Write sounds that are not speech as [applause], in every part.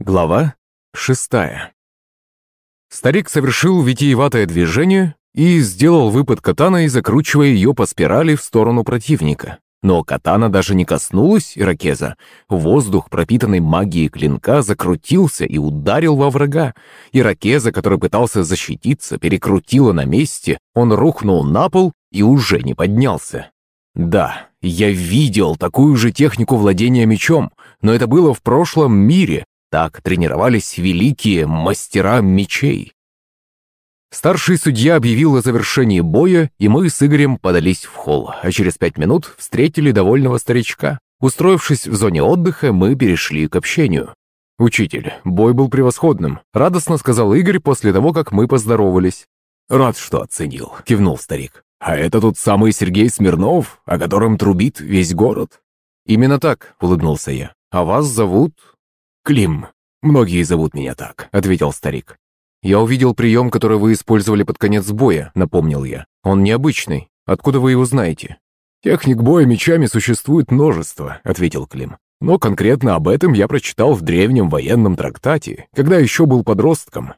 Глава шестая. Старик совершил витиеватое движение и сделал выпад катаной, закручивая ее по спирали в сторону противника. Но катана даже не коснулась иракеза. Воздух, пропитанный магией клинка, закрутился и ударил во врага. Иракеза, который пытался защититься, перекрутило на месте, он рухнул на пол и уже не поднялся. Да, я видел такую же технику владения мечом, но это было в прошлом мире, так тренировались великие мастера мечей. Старший судья объявил о завершении боя, и мы с Игорем подались в холл, а через пять минут встретили довольного старичка. Устроившись в зоне отдыха, мы перешли к общению. «Учитель, бой был превосходным», — радостно сказал Игорь после того, как мы поздоровались. «Рад, что оценил», — кивнул старик. «А это тут самый Сергей Смирнов, о котором трубит весь город?» «Именно так», — улыбнулся я. «А вас зовут?» «Клим. Многие зовут меня так», — ответил старик. «Я увидел прием, который вы использовали под конец боя», — напомнил я. «Он необычный. Откуда вы его знаете?» «Техник боя мечами существует множество», — ответил Клим. «Но конкретно об этом я прочитал в древнем военном трактате, когда еще был подростком».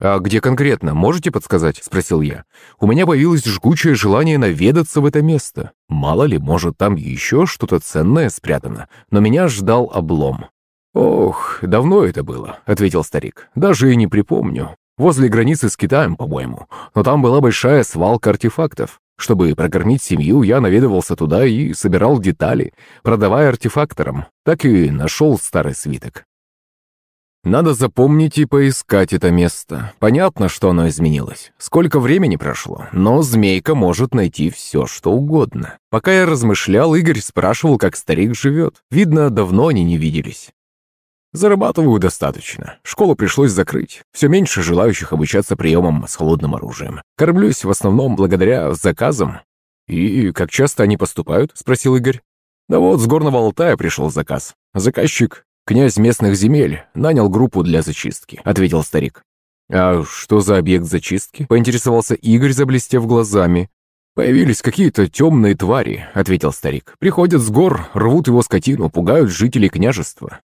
«А где конкретно, можете подсказать?» — спросил я. «У меня появилось жгучее желание наведаться в это место. Мало ли, может, там еще что-то ценное спрятано, но меня ждал облом. «Ох, давно это было», — ответил старик. «Даже и не припомню. Возле границы с Китаем, по-моему. Но там была большая свалка артефактов. Чтобы прокормить семью, я наведывался туда и собирал детали, продавая артефакторам. Так и нашел старый свиток. Надо запомнить и поискать это место. Понятно, что оно изменилось. Сколько времени прошло, но змейка может найти все, что угодно. Пока я размышлял, Игорь спрашивал, как старик живет. Видно, давно они не виделись. Зарабатываю достаточно. Школу пришлось закрыть. Все меньше желающих обучаться приемам с холодным оружием. Кормлюсь в основном благодаря заказам. «И как часто они поступают?» – спросил Игорь. «Да вот, с Горного Алтая пришел заказ. Заказчик, князь местных земель, нанял группу для зачистки», – ответил старик. «А что за объект зачистки?» – поинтересовался Игорь, заблестев глазами. «Появились какие-то темные твари», — ответил старик. «Приходят с гор, рвут его скотину, пугают жителей княжества.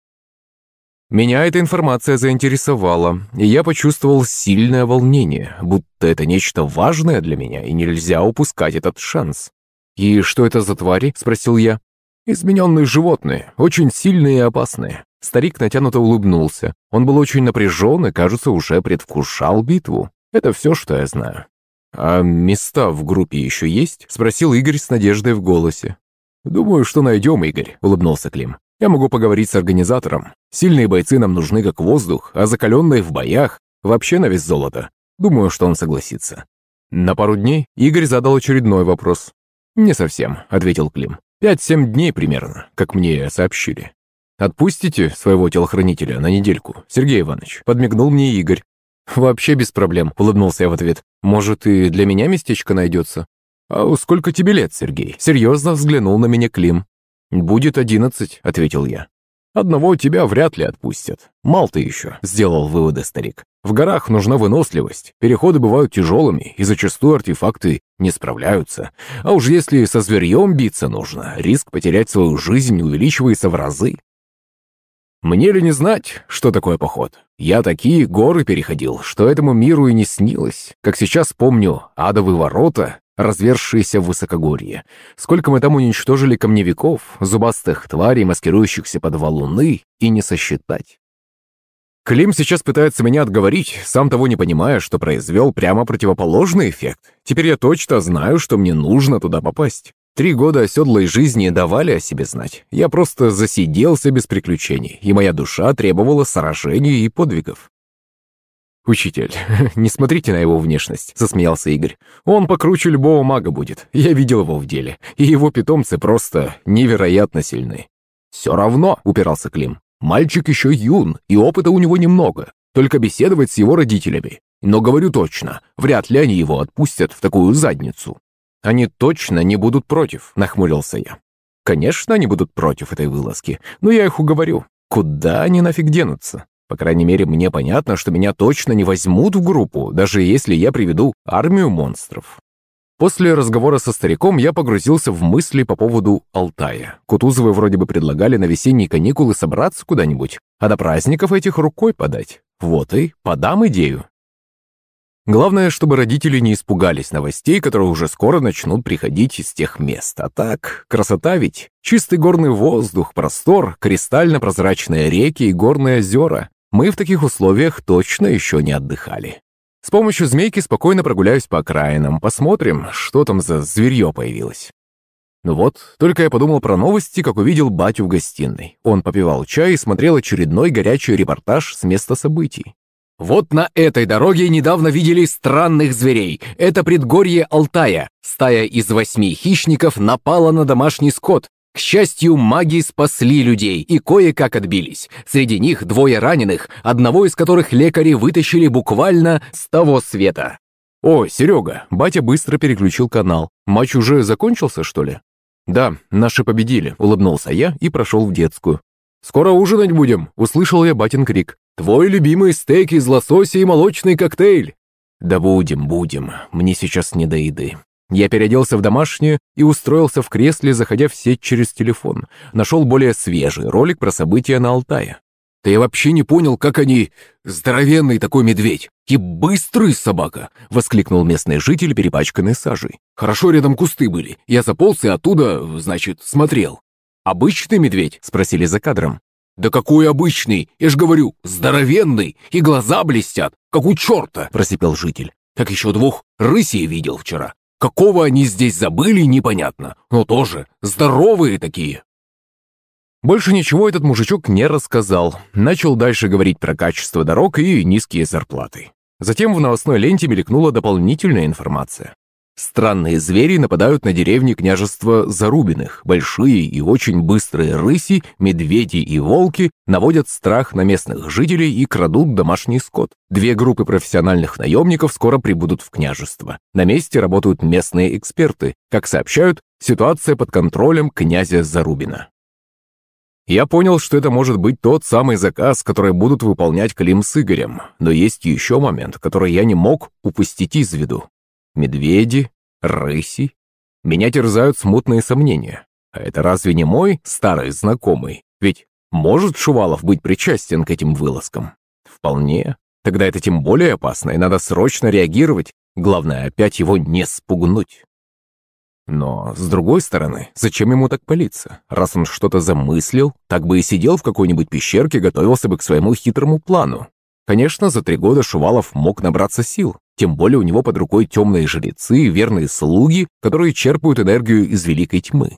Меня эта информация заинтересовала, и я почувствовал сильное волнение, будто это нечто важное для меня, и нельзя упускать этот шанс. «И что это за твари?» – спросил я. «Измененные животные, очень сильные и опасные». Старик натянуто улыбнулся. Он был очень напряжен и, кажется, уже предвкушал битву. Это все, что я знаю. «А места в группе еще есть?» – спросил Игорь с надеждой в голосе. «Думаю, что найдем, Игорь», – улыбнулся Клим. Я могу поговорить с организатором. Сильные бойцы нам нужны как воздух, а закаленные в боях вообще на вес золота. Думаю, что он согласится». На пару дней Игорь задал очередной вопрос. «Не совсем», — ответил Клим. «Пять-семь дней примерно, как мне сообщили». «Отпустите своего телохранителя на недельку, Сергей Иванович», — подмигнул мне Игорь. «Вообще без проблем», — улыбнулся я в ответ. «Может, и для меня местечко найдется?» «А сколько тебе лет, Сергей?» Серьезно взглянул на меня Клим. «Будет одиннадцать», — ответил я. «Одного тебя вряд ли отпустят. Мал ты еще», — сделал выводы старик. «В горах нужна выносливость. Переходы бывают тяжелыми, и зачастую артефакты не справляются. А уж если со зверьем биться нужно, риск потерять свою жизнь увеличивается в разы. Мне ли не знать, что такое поход? Я такие горы переходил, что этому миру и не снилось. Как сейчас помню, адовые ворота развершиеся в высокогорье. Сколько мы там уничтожили камневиков, зубастых тварей, маскирующихся под валуны, и не сосчитать. Клим сейчас пытается меня отговорить, сам того не понимая, что произвел прямо противоположный эффект. Теперь я точно знаю, что мне нужно туда попасть. Три года оседлой жизни давали о себе знать. Я просто засиделся без приключений, и моя душа требовала сражений и подвигов. «Учитель, [laughs] не смотрите на его внешность», — засмеялся Игорь. «Он покруче любого мага будет. Я видел его в деле. И его питомцы просто невероятно сильны». «Все равно», — упирался Клим. «Мальчик еще юн, и опыта у него немного. Только беседовать с его родителями. Но говорю точно, вряд ли они его отпустят в такую задницу». «Они точно не будут против», — нахмурился я. «Конечно, они будут против этой вылазки, но я их уговорю. Куда они нафиг денутся? По крайней мере, мне понятно, что меня точно не возьмут в группу, даже если я приведу армию монстров. После разговора со стариком я погрузился в мысли по поводу Алтая. Кутузовы вроде бы предлагали на весенние каникулы собраться куда-нибудь, А до праздников этих рукой подать. Вот и подам идею. Главное, чтобы родители не испугались новостей, которые уже скоро начнут приходить из тех мест. А так, красота ведь. Чистый горный воздух, простор, кристально-прозрачные реки и горные озера. Мы в таких условиях точно еще не отдыхали. С помощью змейки спокойно прогуляюсь по окраинам, посмотрим, что там за зверье появилось. Ну вот, только я подумал про новости, как увидел батю в гостиной. Он попивал чай и смотрел очередной горячий репортаж с места событий. Вот на этой дороге недавно видели странных зверей. Это предгорье Алтая. Стая из восьми хищников напала на домашний скот. К счастью, маги спасли людей и кое-как отбились. Среди них двое раненых, одного из которых лекари вытащили буквально с того света. «О, Серега!» Батя быстро переключил канал. «Матч уже закончился, что ли?» «Да, наши победили», — улыбнулся я и прошел в детскую. «Скоро ужинать будем!» — услышал я батин крик. «Твой любимый стейк из лосося и молочный коктейль!» «Да будем, будем. Мне сейчас не до еды». Я переоделся в домашнее и устроился в кресле, заходя в сеть через телефон. Нашел более свежий ролик про события на Алтае. Да я вообще не понял, как они... Здоровенный такой медведь и быстрый собака!» — воскликнул местный житель, перепачканный сажей. «Хорошо рядом кусты были. Я заполз и оттуда, значит, смотрел». «Обычный медведь?» — спросили за кадром. «Да какой обычный? Я ж говорю, здоровенный, и глаза блестят, как у черта!» — просипел житель. «Так еще двух рысей видел вчера. Какого они здесь забыли, непонятно, но тоже здоровые такие!» Больше ничего этот мужичок не рассказал. Начал дальше говорить про качество дорог и низкие зарплаты. Затем в новостной ленте мелькнула дополнительная информация. Странные звери нападают на деревни княжества Зарубиных. Большие и очень быстрые рыси, медведи и волки наводят страх на местных жителей и крадут домашний скот. Две группы профессиональных наемников скоро прибудут в княжество. На месте работают местные эксперты. Как сообщают, ситуация под контролем князя Зарубина. Я понял, что это может быть тот самый заказ, который будут выполнять Клим с Игорем. Но есть еще момент, который я не мог упустить из виду. Медведи, рыси. Меня терзают смутные сомнения. А это разве не мой старый знакомый? Ведь может Шувалов быть причастен к этим вылазкам? Вполне. Тогда это тем более опасно, и надо срочно реагировать. Главное, опять его не спугнуть. Но, с другой стороны, зачем ему так палиться? Раз он что-то замыслил, так бы и сидел в какой-нибудь пещерке, готовился бы к своему хитрому плану. Конечно, за три года Шувалов мог набраться сил, тем более у него под рукой темные жрецы, верные слуги, которые черпают энергию из великой тьмы.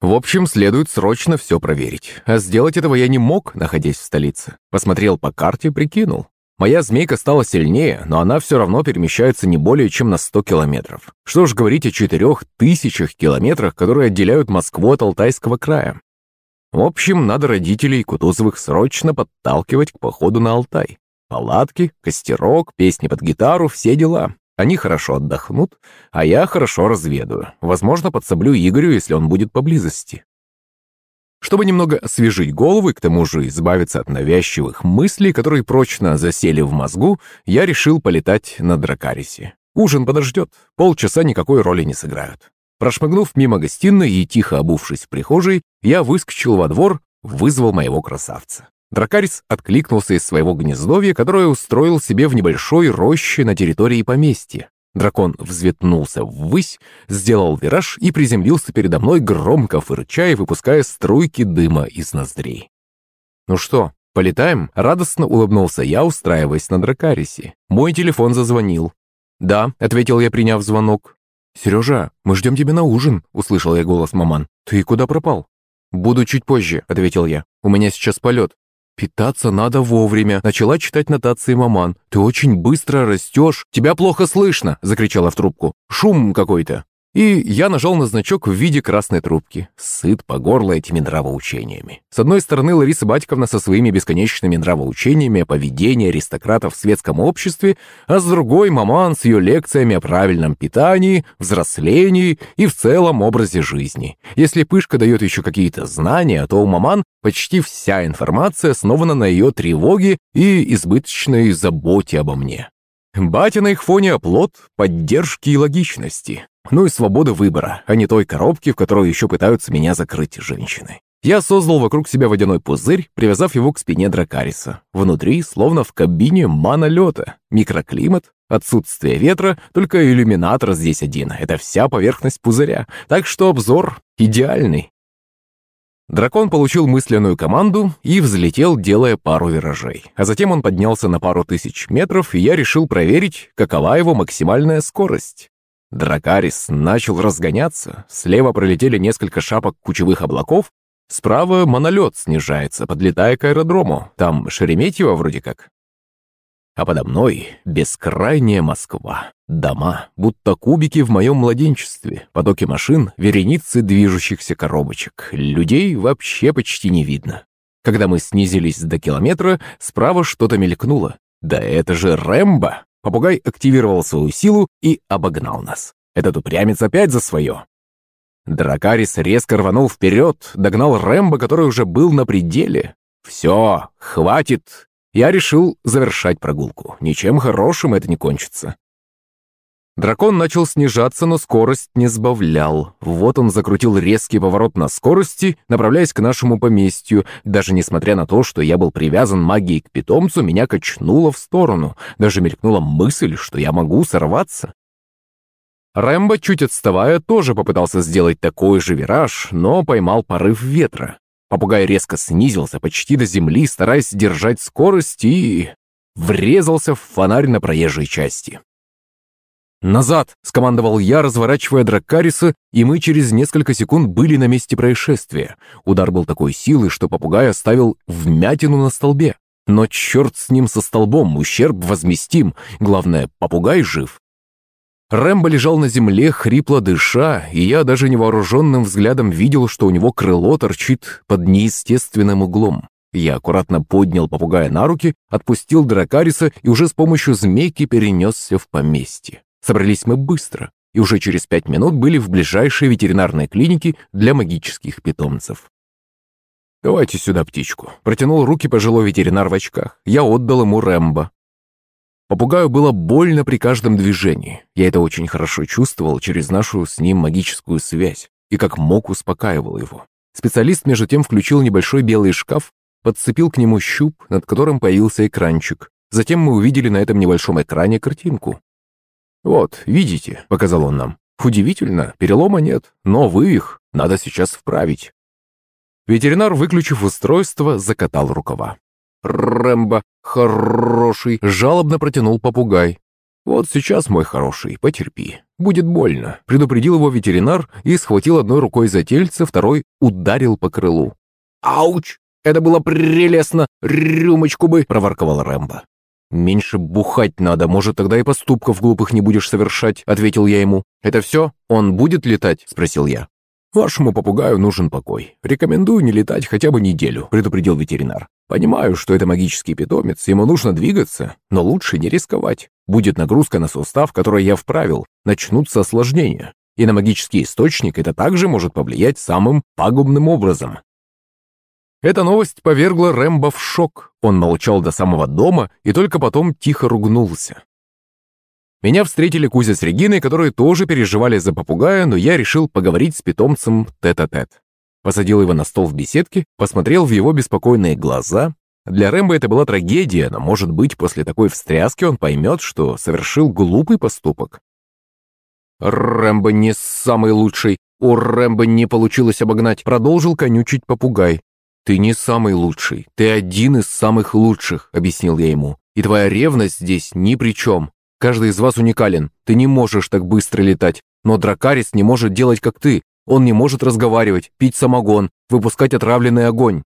В общем, следует срочно все проверить. А сделать этого я не мог, находясь в столице. Посмотрел по карте, прикинул. Моя змейка стала сильнее, но она все равно перемещается не более чем на 100 километров. Что ж говорить о четырех тысячах километрах, которые отделяют Москву от Алтайского края. В общем, надо родителей Кутузовых срочно подталкивать к походу на Алтай. Палатки, костерок, песни под гитару, все дела. Они хорошо отдохнут, а я хорошо разведаю. Возможно, подсоблю Игорю, если он будет поблизости. Чтобы немного освежить голову и к тому же избавиться от навязчивых мыслей, которые прочно засели в мозгу, я решил полетать на Дракарисе. Ужин подождет, полчаса никакой роли не сыграют. Прошмыгнув мимо гостиной и тихо обувшись в прихожей, я выскочил во двор, вызвал моего красавца. Дракарис откликнулся из своего гнездовья, которое устроил себе в небольшой роще на территории поместья. Дракон взветнулся ввысь, сделал вираж и приземлился передо мной, громко фырча и выпуская струйки дыма из ноздрей. «Ну что, полетаем?» — радостно улыбнулся я, устраиваясь на Дракарисе. Мой телефон зазвонил. «Да», — ответил я, приняв звонок. «Сережа, мы ждем тебя на ужин», — услышал я голос маман. «Ты куда пропал?» «Буду чуть позже», — ответил я. «У меня сейчас полет». «Питаться надо вовремя», — начала читать нотации маман. «Ты очень быстро растешь. Тебя плохо слышно», — закричала в трубку. «Шум какой-то». И я нажал на значок в виде красной трубки. Сыт по горло этими нравоучениями. С одной стороны, Лариса Батьковна со своими бесконечными нравоучениями о поведении аристократов в светском обществе, а с другой — маман с ее лекциями о правильном питании, взрослении и в целом образе жизни. Если Пышка дает еще какие-то знания, то у маман почти вся информация основана на ее тревоге и избыточной заботе обо мне. Батя на их фоне оплот поддержки и логичности. Ну и свобода выбора, а не той коробки, в которую еще пытаются меня закрыть женщины. Я создал вокруг себя водяной пузырь, привязав его к спине Дракариса. Внутри, словно в кабине манолета, микроклимат, отсутствие ветра, только иллюминатор здесь один. Это вся поверхность пузыря, так что обзор идеальный. Дракон получил мысленную команду и взлетел, делая пару виражей. А затем он поднялся на пару тысяч метров, и я решил проверить, какова его максимальная скорость. Дракарис начал разгоняться, слева пролетели несколько шапок кучевых облаков, Справа монолет снижается, подлетая к аэродрому. Там Шереметьево вроде как. А подо мной бескрайняя Москва. Дома, будто кубики в моем младенчестве. Потоки машин, вереницы движущихся коробочек. Людей вообще почти не видно. Когда мы снизились до километра, справа что-то мелькнуло. Да это же Рэмбо! Попугай активировал свою силу и обогнал нас. Этот упрямец опять за свое. Дракарис резко рванул вперед, догнал Рэмбо, который уже был на пределе. «Все, хватит!» Я решил завершать прогулку. Ничем хорошим это не кончится. Дракон начал снижаться, но скорость не сбавлял. Вот он закрутил резкий поворот на скорости, направляясь к нашему поместью. Даже несмотря на то, что я был привязан магией к питомцу, меня качнуло в сторону. Даже мелькнула мысль, что я могу сорваться. Рэмбо, чуть отставая, тоже попытался сделать такой же вираж, но поймал порыв ветра. Попугай резко снизился почти до земли, стараясь держать скорость и... врезался в фонарь на проезжей части. «Назад!» — скомандовал я, разворачивая Драккариса, и мы через несколько секунд были на месте происшествия. Удар был такой силы, что попугай оставил вмятину на столбе. Но черт с ним со столбом, ущерб возместим. Главное, попугай жив. Рэмбо лежал на земле, хрипло дыша, и я даже невооруженным взглядом видел, что у него крыло торчит под неестественным углом. Я аккуратно поднял попугая на руки, отпустил Дракариса и уже с помощью змейки перенесся в поместье. Собрались мы быстро, и уже через пять минут были в ближайшей ветеринарной клинике для магических питомцев. «Давайте сюда птичку», — протянул руки пожилой ветеринар в очках. Я отдал ему Рэмбо. Попугаю было больно при каждом движении. Я это очень хорошо чувствовал через нашу с ним магическую связь и как мог успокаивал его. Специалист между тем включил небольшой белый шкаф, подцепил к нему щуп, над которым появился экранчик. Затем мы увидели на этом небольшом экране картинку. «Вот, видите», — показал он нам. «Удивительно, перелома нет, но вы их надо сейчас вправить». Ветеринар, выключив устройство, закатал рукава. Рэмбо, хороший!» — жалобно протянул попугай. «Вот сейчас, мой хороший, потерпи. Будет больно», — предупредил его ветеринар и схватил одной рукой за тельце, второй ударил по крылу. «Ауч! Это было прелестно! Рюмочку бы!» — проворковал Рэмбо. «Меньше бухать надо, может, тогда и поступков глупых не будешь совершать», — ответил я ему. «Это все? Он будет летать?» — спросил я. «Вашему попугаю нужен покой. Рекомендую не летать хотя бы неделю», — предупредил ветеринар. «Понимаю, что это магический питомец, ему нужно двигаться, но лучше не рисковать. Будет нагрузка на сустав, который я вправил, начнутся осложнения. И на магический источник это также может повлиять самым пагубным образом». Эта новость повергла Рэмбо в шок. Он молчал до самого дома и только потом тихо ругнулся. Меня встретили Кузя с Региной, которые тоже переживали за попугая, но я решил поговорить с питомцем тет-а-тет. -тет. Посадил его на стол в беседке, посмотрел в его беспокойные глаза. Для Рэмбо это была трагедия, но, может быть, после такой встряски он поймет, что совершил глупый поступок. «Рэмбо не самый лучший. У Рэмбо не получилось обогнать», — продолжил конючить попугай. «Ты не самый лучший. Ты один из самых лучших», — объяснил я ему. «И твоя ревность здесь ни при чем. Каждый из вас уникален. Ты не можешь так быстро летать. Но Дракарис не может делать, как ты. Он не может разговаривать, пить самогон, выпускать отравленный огонь.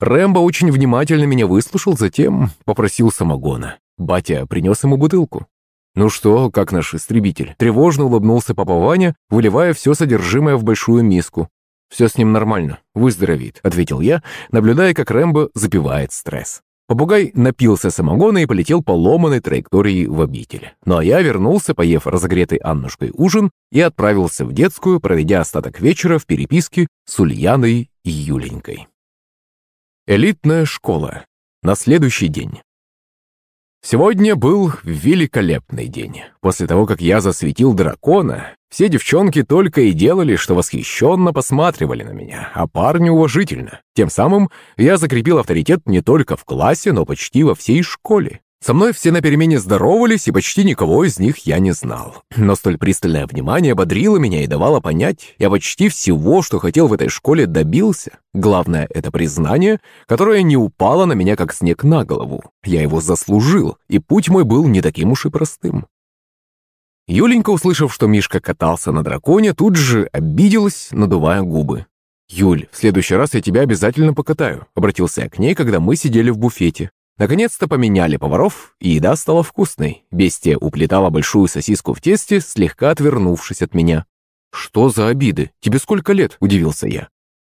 Рэмбо очень внимательно меня выслушал, затем попросил самогона. Батя принес ему бутылку. «Ну что, как наш истребитель?» Тревожно улыбнулся папа Ваня, выливая все содержимое в большую миску. «Все с ним нормально, выздоровеет», — ответил я, наблюдая, как Рэмбо запивает стресс. Попугай напился самогона и полетел по ломаной траектории в обитель. Ну а я вернулся, поев разогретый Аннушкой ужин, и отправился в детскую, проведя остаток вечера в переписке с Ульяной и Юленькой. Элитная школа. На следующий день. Сегодня был великолепный день. После того, как я засветил дракона, Все девчонки только и делали, что восхищенно посматривали на меня, а парни уважительно. Тем самым я закрепил авторитет не только в классе, но почти во всей школе. Со мной все на перемене здоровались, и почти никого из них я не знал. Но столь пристальное внимание бодрило меня и давало понять, я почти всего, что хотел в этой школе, добился. Главное — это признание, которое не упало на меня, как снег на голову. Я его заслужил, и путь мой был не таким уж и простым. Юленька, услышав, что Мишка катался на драконе, тут же обиделась, надувая губы. «Юль, в следующий раз я тебя обязательно покатаю», — обратился я к ней, когда мы сидели в буфете. Наконец-то поменяли поваров, и еда стала вкусной. Бестия уплетала большую сосиску в тесте, слегка отвернувшись от меня. «Что за обиды? Тебе сколько лет?» – удивился я.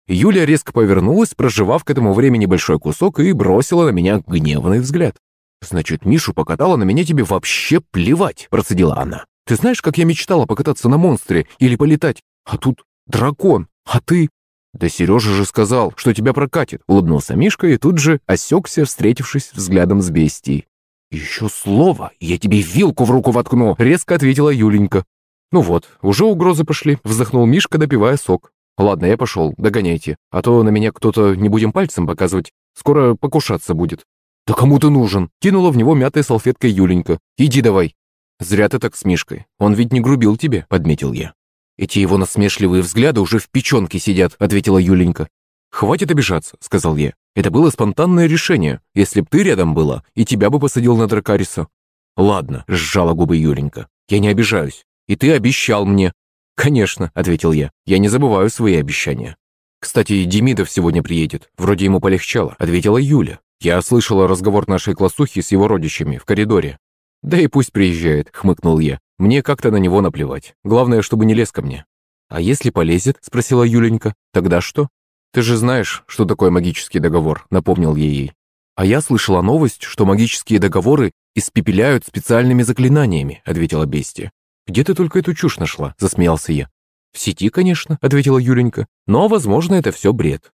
Юля резко повернулась, проживав к этому времени большой кусок, и бросила на меня гневный взгляд. «Значит, Мишу покатала, на меня тебе вообще плевать», – процедила она. «Ты знаешь, как я мечтала покататься на монстре или полетать? А тут дракон, а ты...» «Да Сережа же сказал, что тебя прокатит», — улыбнулся Мишка и тут же осекся, встретившись взглядом с бестией. «Еще слово, я тебе вилку в руку воткну», — резко ответила Юленька. «Ну вот, уже угрозы пошли», — вздохнул Мишка, допивая сок. «Ладно, я пошел, догоняйте, а то на меня кто-то не будем пальцем показывать, скоро покушаться будет». «Да кому ты нужен?» — кинула в него мятой салфеткой Юленька. «Иди давай». «Зря ты так с Мишкой, он ведь не грубил тебе», — подметил я. «Эти его насмешливые взгляды уже в печенке сидят», — ответила Юленька. «Хватит обижаться», — сказал я. «Это было спонтанное решение. Если б ты рядом была, и тебя бы посадил на Дракариса». «Ладно», — сжала губы Юленька. «Я не обижаюсь. И ты обещал мне». «Конечно», — ответил я. «Я не забываю свои обещания». «Кстати, Демидов сегодня приедет. Вроде ему полегчало», — ответила Юля. «Я слышала разговор нашей классухи с его родичами в коридоре». «Да и пусть приезжает», — хмыкнул я. Мне как-то на него наплевать. Главное, чтобы не лез ко мне. «А если полезет?» – спросила Юленька. «Тогда что?» «Ты же знаешь, что такое магический договор», – напомнил я ей. «А я слышала новость, что магические договоры испепеляют специальными заклинаниями», – ответила бестия. «Где ты только эту чушь нашла?» – засмеялся я. «В сети, конечно», – ответила Юленька. «Но, возможно, это все бред».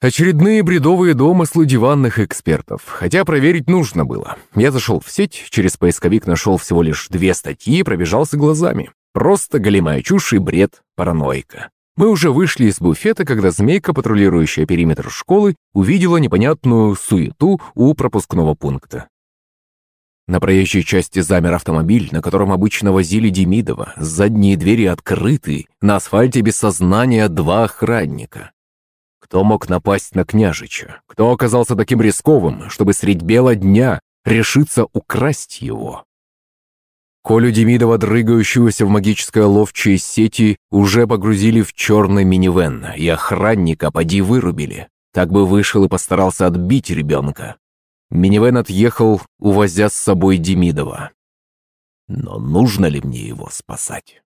Очередные бредовые домыслы диванных экспертов, хотя проверить нужно было. Я зашел в сеть, через поисковик нашел всего лишь две статьи и пробежался глазами. Просто голимая чушь и бред параноика. Мы уже вышли из буфета, когда змейка, патрулирующая периметр школы, увидела непонятную суету у пропускного пункта. На проезжей части замер автомобиль, на котором обычно возили Демидова. Задние двери открыты, на асфальте без сознания два охранника. Кто мог напасть на княжича? Кто оказался таким рисковым, чтобы средь бела дня решиться украсть его? Колю Демидова, дрыгающегося в магической ловчей сети, уже погрузили в черный минивэн, и охранника поди вырубили. Так бы вышел и постарался отбить ребенка. Минивэн отъехал, увозя с собой Демидова. Но нужно ли мне его спасать?